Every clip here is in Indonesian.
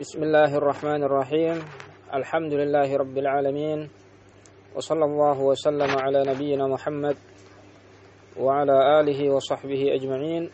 بسم الله الرحمن الرحيم الحمد لله رب العالمين وصلى الله وسلم على نبينا محمد وعلى آله وصحبه أجمعين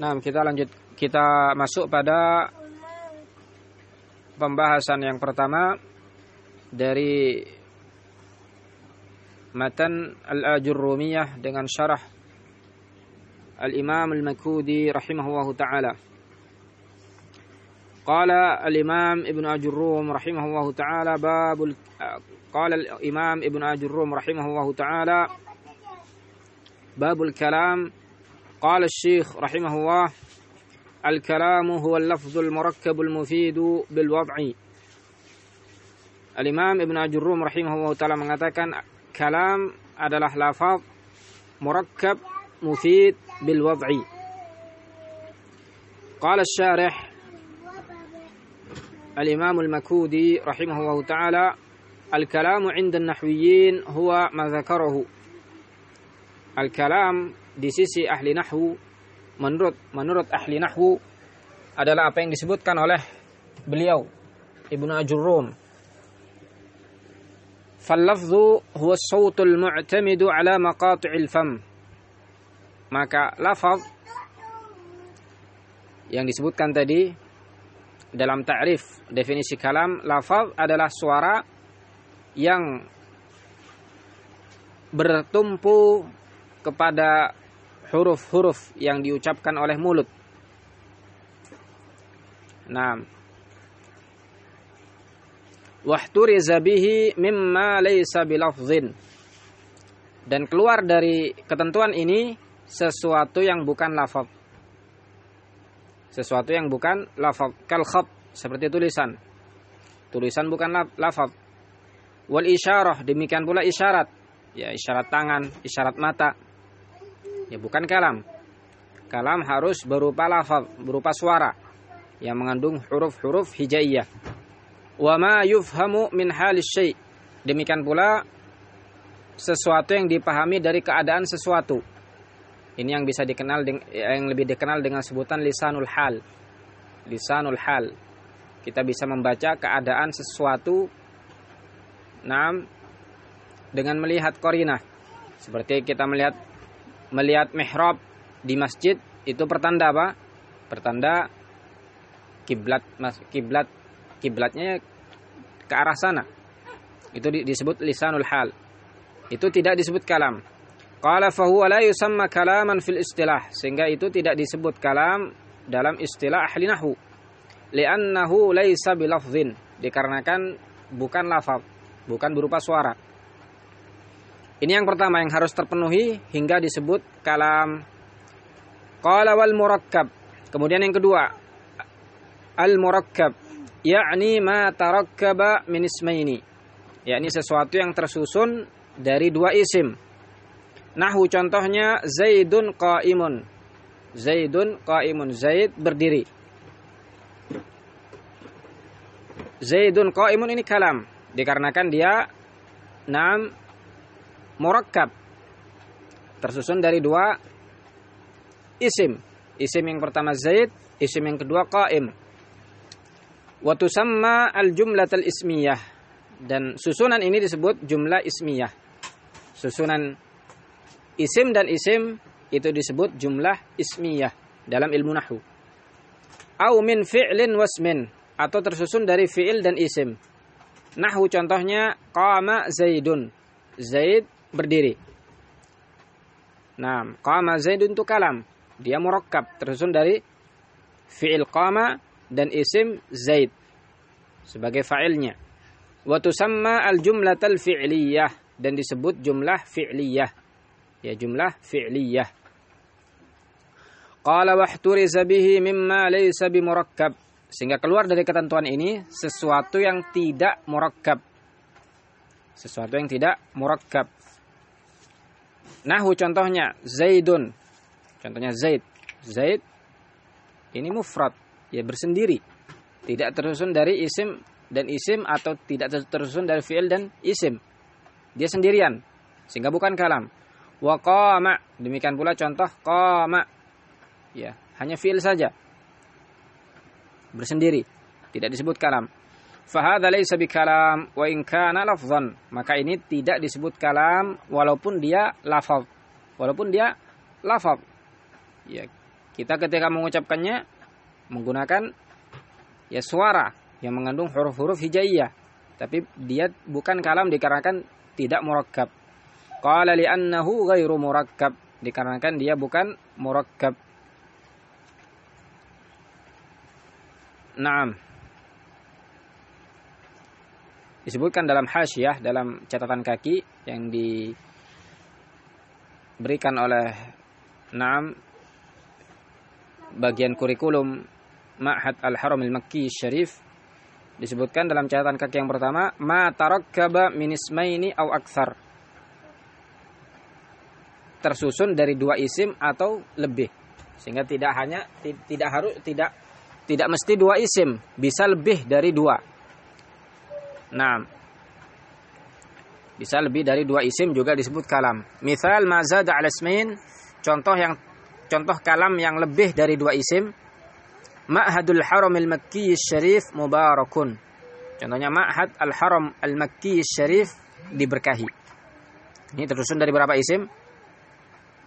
Nah, kita lanjut kita masuk pada pembahasan yang pertama dari matan Al-Ajurrumiyah dengan syarah Al-Imam Al-Makudi rahimahullahu taala. قال الإمام ابن أجروم رحمه الله تعالى باب قال الإمام ابن أجروم رحمه الله تعالى باب الكلام. قال الشيخ رحمه الله الكلام هو اللفظ المركب المفيد بالوضع. الإمام ابن أجروم رحمه الله تعالى mengatakan kalam adalah lafaz murakkab mufid bil wad'i قال الشارح الإمام المكودي رحمه الله تعالى الكلام عند النحويين هو ما ذكره الكلام di sisi ahli nahwu menurut menurut ahli nahwu adalah apa yang disebutkan oleh beliau Ibnu Ajurrum فاللفظ هو الصوت المعتمد على مقاطع الفم maka lafaz yang disebutkan tadi dalam ta'rif definisi kalam lafaz adalah suara yang bertumpu kepada huruf-huruf yang diucapkan oleh mulut. Nah, wahturiza bihi mimma laysa bilafzin. Dan keluar dari ketentuan ini sesuatu yang bukan lafaz. Sesuatu yang bukan lafaz. Kal khat, seperti tulisan. Tulisan bukan lafaz. Wal isyarah, demikian pula isyarat. Ya, isyarat tangan, isyarat mata. Ya, bukan kalam. Kalam harus berupa lafaz, berupa suara yang mengandung huruf-huruf hijaiyah. Wa ma yufhamu min halis syai. Demikian pula sesuatu yang dipahami dari keadaan sesuatu. Ini yang bisa dikenal yang lebih dikenal dengan sebutan lisanul hal. Lisanul hal. Kita bisa membaca keadaan sesuatu nam dengan melihat korinah. Seperti kita melihat melihat mihrab di masjid itu pertanda apa? Pertanda kiblat mas kiblat kiblatnya ke arah sana. Itu disebut lisanul hal. Itu tidak disebut kalam. Qala fahuwa la yusamma kalaman fil istilah. Sehingga itu tidak disebut kalam dalam istilah ahli nahwu. Li'annahu laisa bilafzin. Dikarenakan bukan lafaz, bukan berupa suara. Ini yang pertama yang harus terpenuhi hingga disebut kalam. Qala wal murakkab. Kemudian yang kedua, al murakkab yakni ma tarakkaba min ismaini. Yakni sesuatu yang tersusun dari dua isim. Nahu contohnya Zaidun qaimun. Zaidun qaimun. Zaid berdiri. Zaidun qaimun ini kalam dikarenakan dia nam murakkab tersusun dari dua isim. Isim yang pertama Zaid, isim yang kedua qaim. Wa tusamma al-jumlatal ismiyah dan susunan ini disebut jumlah ismiyah. Susunan isim dan isim itu disebut jumlah ismiyah dalam ilmu nahwu. Au min fi'lin wasmin atau tersusun dari fi'il dan isim. Nahwu contohnya qama Zaidun. Zaid berdiri. Nah, qama Zaidun itu kalam. Dia murakkab tersusun dari fi'il qama dan isim Zaid sebagai fa'ilnya. Wa tusamma al-jumlatal fi'liyah dan disebut jumlah fi'liyah. Ya jumlah fi'liyah. Qala wahturiza bihi mimma laysa bimurakkab. Sehingga keluar dari ketentuan ini sesuatu yang tidak murakkab. Sesuatu yang tidak murakkab. Nahu contohnya Zaidun. Contohnya Zaid. Zaid ini mufrad, ya bersendiri. Tidak tersusun dari isim dan isim atau tidak tersusun dari fi'il dan isim. Dia sendirian. Sehingga bukan kalam. Wa qama. Demikian pula contoh qama. Ya, hanya fi'il saja. bersendiri, tidak disebut kalam. Fahadha laysa bikalam wa in kana lafzan. Maka ini tidak disebut kalam walaupun dia lafaz. Walaupun dia lafaz. Ya, kita ketika mengucapkannya menggunakan ya suara yang mengandung huruf-huruf hijaiyah. Tapi dia bukan kalam dikarenakan tidak murakkab. Qala li'annahu ghairu murakkab. Dikarenakan dia bukan murakkab. Naam. Disebutkan dalam hasyiah, dalam catatan kaki yang diberikan oleh Naam bagian kurikulum Ma'had Al-Haram Al-Makki Syarif disebutkan dalam catatan kaki yang pertama ma tarakkaba min ismaini au akthar tersusun dari dua isim atau lebih sehingga tidak hanya tidak harus tidak tidak mesti dua isim bisa lebih dari dua nah bisa lebih dari dua isim juga disebut kalam misal mazad al ismain contoh yang contoh kalam yang lebih dari dua isim Ma'hadul Haram al-Makki Syarif mubarakun. Contohnya Ma'had al-Haram al-Makki Syarif diberkahi. Ini tersusun dari berapa isim?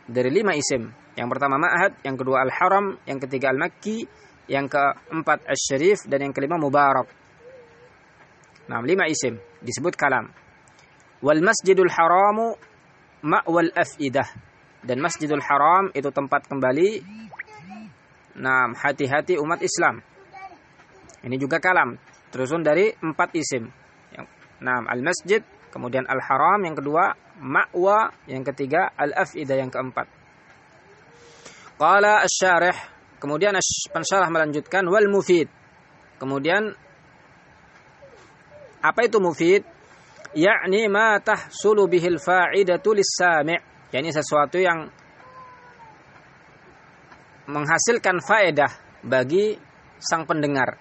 Dari lima isim. Yang pertama Ma'had, yang kedua Al-Haram, yang ketiga Al-Makki, yang keempat Al-Syarif, dan yang kelima Mubarak. Nah, lima isim disebut kalam. Wal Masjidul Haramu ma'wal af'idah. Dan Masjidul Haram itu tempat kembali Nah, hati-hati umat Islam. Ini juga kalam, terusun dari empat isim. Nah, al-masjid, kemudian al-haram yang kedua, ma'wa yang ketiga, al-af'idah yang keempat. Qala asy-syarih, kemudian pensyarah melanjutkan wal mufid. Kemudian apa itu mufid? Yakni ma tahsulu bihil fa'idatu lis-sami'. yakni sesuatu yang menghasilkan faedah bagi sang pendengar.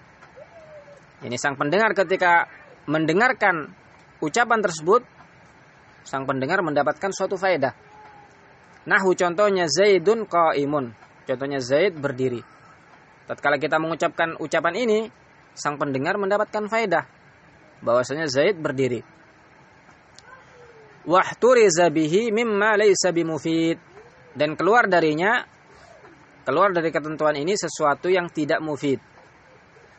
Ini sang pendengar ketika mendengarkan ucapan tersebut sang pendengar mendapatkan suatu faedah. Nahu contohnya Zaidun qaimun. Contohnya Zaid berdiri. Tatkala kita mengucapkan ucapan ini, sang pendengar mendapatkan faedah bahwasanya Zaid berdiri. Wahturiza bihi mimma laysa bimufid. Dan keluar darinya keluar dari ketentuan ini sesuatu yang tidak mufid.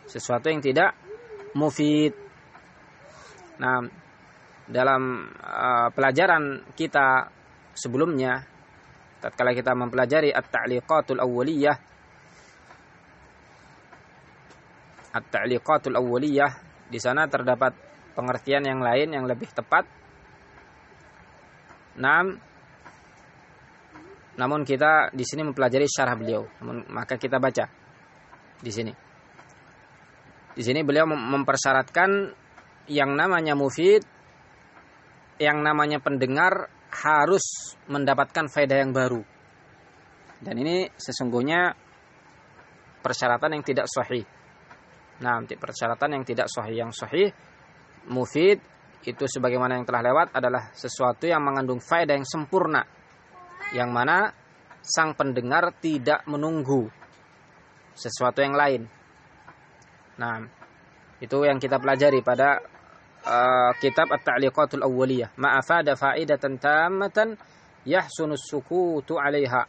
Sesuatu yang tidak mufid. Nah, dalam uh, pelajaran kita sebelumnya tatkala kita mempelajari at-ta'liqatul awwaliyah at-ta'liqatul awwaliyah di sana terdapat pengertian yang lain yang lebih tepat. Nam namun kita di sini mempelajari syarah beliau, namun, maka kita baca di sini. Di sini beliau mempersyaratkan yang namanya mufid yang namanya pendengar harus mendapatkan faedah yang baru. Dan ini sesungguhnya persyaratan yang tidak sahih. Nah, persyaratan yang tidak sahih yang sahih mufid itu sebagaimana yang telah lewat adalah sesuatu yang mengandung faedah yang sempurna. Yang mana sang pendengar tidak menunggu sesuatu yang lain. Nah, itu yang kita pelajari pada uh, kitab At-Ta'liqatul Awwaliyah. Ma'afada faidatan tammatan yahsunus sukutu 'alaiha.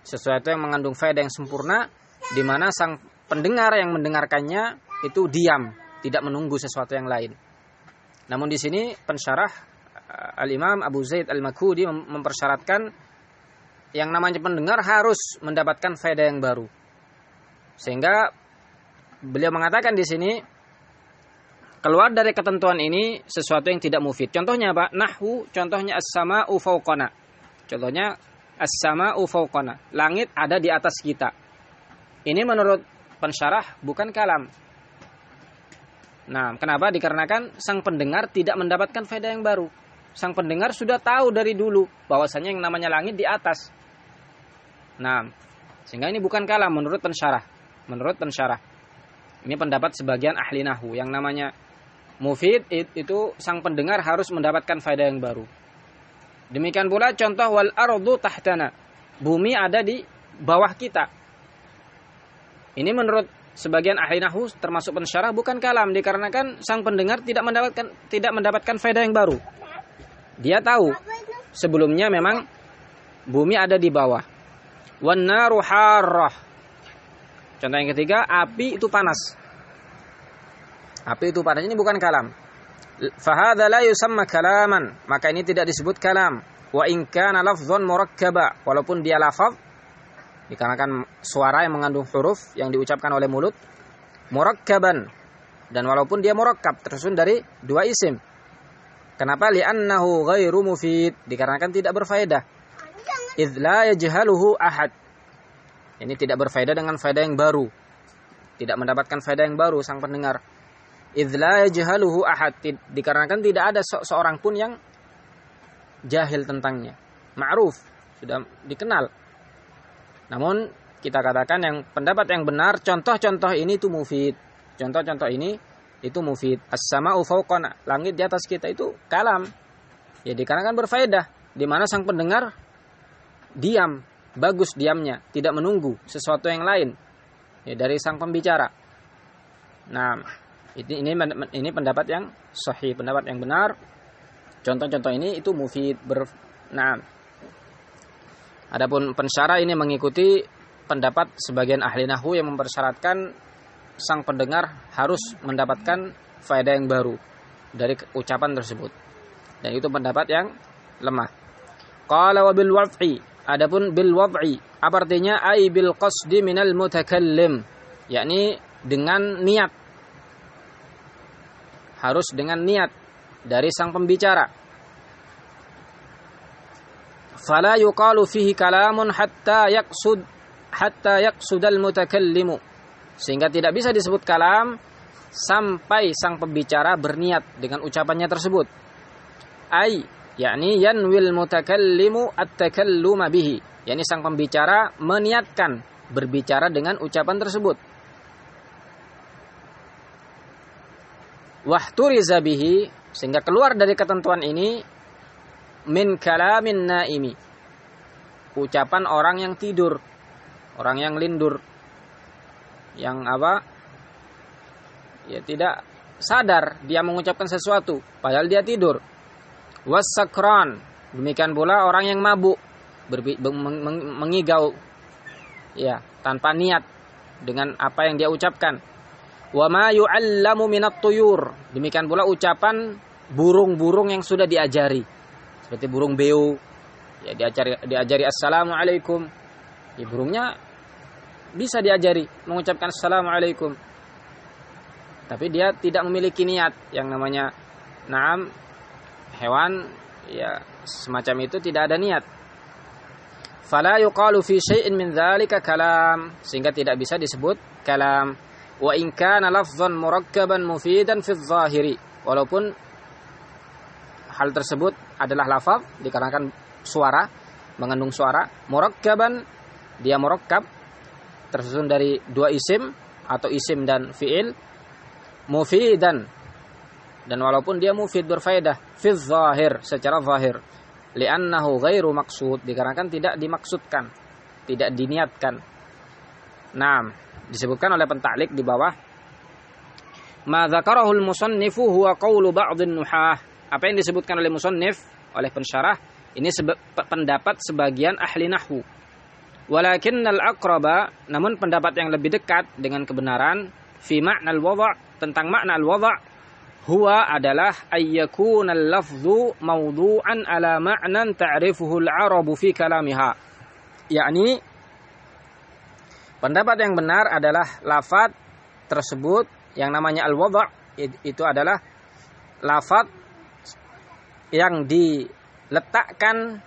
Sesuatu yang mengandung faedah yang sempurna di mana sang pendengar yang mendengarkannya itu diam tidak menunggu sesuatu yang lain. Namun di sini pensyarah uh, Al-Imam Abu Zaid Al-Makudi mempersyaratkan yang namanya pendengar harus mendapatkan faedah yang baru. Sehingga beliau mengatakan di sini keluar dari ketentuan ini sesuatu yang tidak mufid. Contohnya apa? Nahwu, contohnya as-sama'u fauqana. Contohnya as-sama'u fauqana. Langit ada di atas kita. Ini menurut pensyarah bukan kalam. Nah, kenapa? Dikarenakan sang pendengar tidak mendapatkan faedah yang baru. Sang pendengar sudah tahu dari dulu bahwasanya yang namanya langit di atas. Nah, sehingga ini bukan kalam menurut pensyarah. Menurut pensyarah. Ini pendapat sebagian ahli nahu yang namanya Mufid itu sang pendengar harus mendapatkan faedah yang baru. Demikian pula contoh wal ardu tahtana. Bumi ada di bawah kita. Ini menurut sebagian ahli nahu termasuk pensyarah bukan kalam dikarenakan sang pendengar tidak mendapatkan tidak mendapatkan faedah yang baru. Dia tahu sebelumnya memang bumi ada di bawah. Wan naru. Contoh yang ketiga, api itu panas. Api itu panas ini bukan kalam. Fahadha la yusamma kalaman, maka ini tidak disebut kalam. Wa in kana lafdhan murakkaba, walaupun dia lafaz dikarenakan suara yang mengandung huruf yang diucapkan oleh mulut murakkaban. Dan walaupun dia murakkab tersusun dari dua isim. Kenapa? Li'annahu ghairu mufid. Dikarenakan tidak berfaedah. Idz la yajhaluhu ahad. Ini tidak berfaedah dengan faedah yang baru. Tidak mendapatkan faedah yang baru sang pendengar idz la yajhaluhu ahad dikarenakan tidak ada se seorang pun yang jahil tentangnya ma'ruf sudah dikenal namun kita katakan yang pendapat yang benar contoh-contoh ini itu mufid. Contoh-contoh ini itu mufid. As-sama'u fawqana, langit di atas kita itu kalam. Ya dikarenakan berfaedah di mana sang pendengar diam, bagus diamnya, tidak menunggu sesuatu yang lain ya dari sang pembicara. Nah, ini ini ini pendapat yang sahih, pendapat yang benar. Contoh-contoh ini itu mufid ber nah Adapun pensyarah ini mengikuti pendapat sebagian ahli nahu yang mempersyaratkan sang pendengar harus mendapatkan faedah yang baru dari ucapan tersebut. Dan itu pendapat yang lemah. Qala wa bil wad'i. Adapun bil wad'i apa artinya ai bil qasdi minal mutakallim, yakni dengan niat. Harus dengan niat dari sang pembicara. Fala yuqalu fihi kalamun hatta yaqsud hatta yaqsudal mutakallimu. Sehingga tidak bisa disebut kalam sampai sang pembicara berniat dengan ucapannya tersebut. Ai yakni yanwil mutakallimu at-takalluma bihi. Yakni sang pembicara meniatkan berbicara dengan ucapan tersebut wahturiza bihi sehingga keluar dari ketentuan ini min kalamin naimi. Ucapan orang yang tidur orang yang lindur. Yang apa? Ya tidak sadar dia mengucapkan sesuatu padahal dia tidur. Wasakron demikian pula orang yang mabuk mengigau. Ya tanpa niat dengan apa yang dia ucapkan wa ma yu'allamu minat tuyur. Demikian pula ucapan burung-burung yang sudah diajari. Seperti burung beo. Ya diajari diajari assalamualaikum. Ya burungnya bisa diajari mengucapkan assalamualaikum. Tapi dia tidak memiliki niat. Yang namanya naam hewan ya semacam itu tidak ada niat. Fala yuqalu fi syai'in min dzalika kalam. Sehingga tidak bisa disebut kalam wa in kana lafdhan murakkaban mufidan fi dzahiri walaupun hal tersebut adalah lafaz dikarenakan suara mengandung suara murakkaban dia murakkab tersusun dari dua isim atau isim dan fiil mufidan. Dan walaupun dia mufid berfaedah fi zahir secara zahir. Li'annahu ghairu maksud dikarenakan tidak dimaksudkan tidak diniatkan nah disebutkan oleh pentaklik di bawah ma dzakarahul musannifu huwa qawlu ba'dhin nuhah apa yang disebutkan oleh musannif oleh pensyarah ini seba pendapat sebagian ahli nahwu. Walakin al-aqraba namun pendapat yang lebih dekat dengan kebenaran fi makna al-wada' tentang makna al-wada' huwa adalah ayyakun al-lafzu mawdu'an ala ma'nan ta'rifuhu al-arabu fi kalamiha. Yakni pendapat yang benar adalah lafaz tersebut yang namanya al-wada' itu adalah lafaz yang diletakkan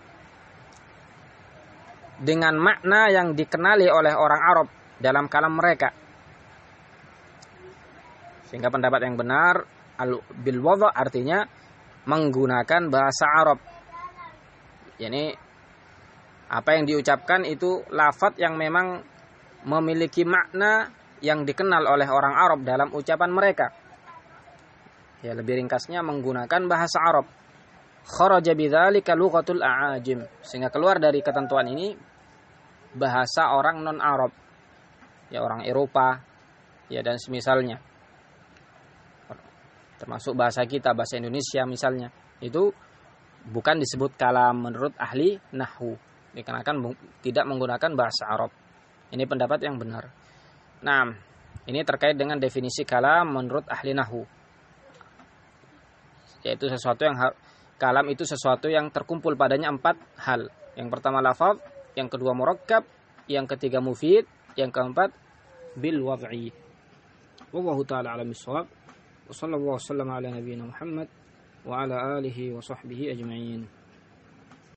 dengan makna yang dikenali oleh orang Arab dalam kalam mereka. Sehingga pendapat yang benar al bil artinya menggunakan bahasa Arab. Yani apa yang diucapkan itu lafat yang memang memiliki makna yang dikenal oleh orang Arab dalam ucapan mereka. Ya lebih ringkasnya menggunakan bahasa Arab. Kharaja bidzalika lughatul a'ajim. Sehingga keluar dari ketentuan ini bahasa orang non Arab ya orang Eropa ya dan semisalnya. Termasuk bahasa kita bahasa Indonesia misalnya. Itu bukan disebut kalam menurut ahli nahwu. Dikarenakan tidak menggunakan bahasa Arab ini pendapat yang benar. Nah, ini terkait dengan definisi kalam menurut ahli nahu. Yaitu sesuatu yang kalam itu sesuatu yang terkumpul padanya empat hal. Yang pertama lafaz, yang kedua murakkab, yang ketiga mufid, yang keempat bil wad'i. Wallahu taala alam bisawab. Wa sallallahu wasallam ala nabiyina Muhammad wa ala alihi wa sahbihi ajma'in.